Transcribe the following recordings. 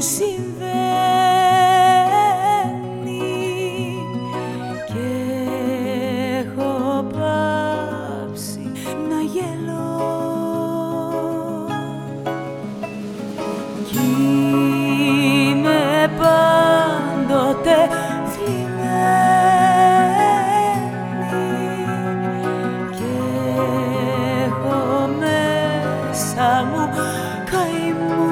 συμβαίνει. Και έχω πάψει να γελώ. Κι είμαι πάντοτε θλιμμένη. Και έχω μέσα μου καημό.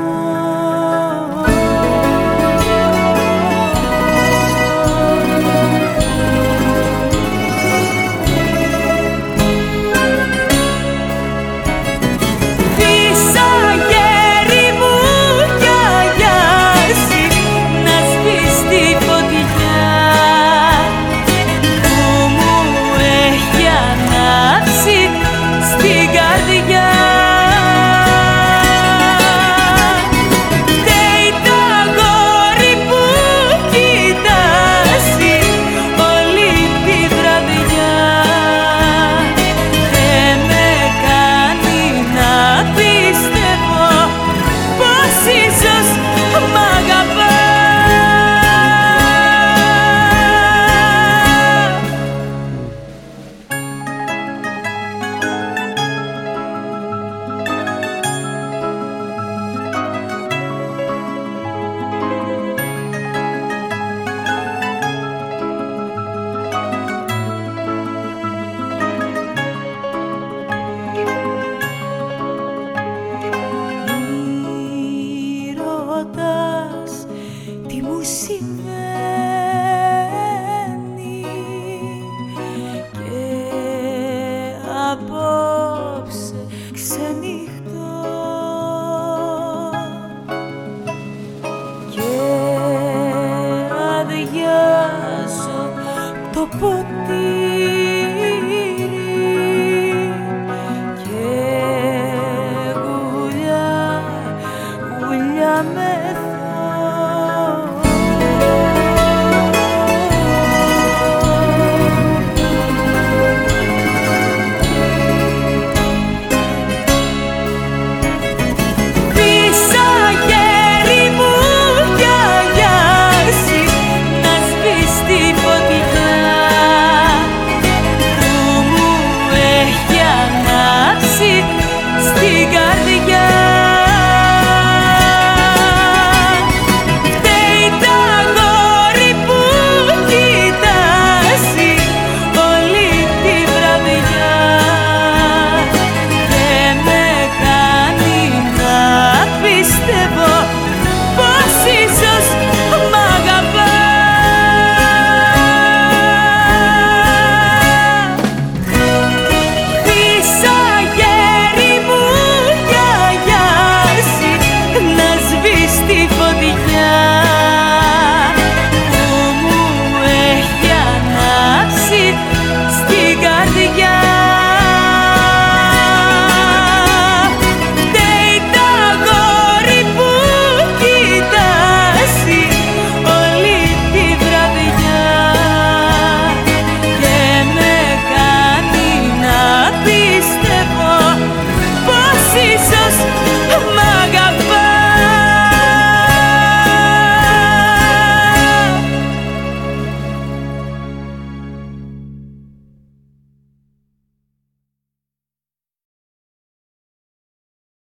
συμβαίνει και απόψε ξενυχτώ. Και αδειάζω το ποτέ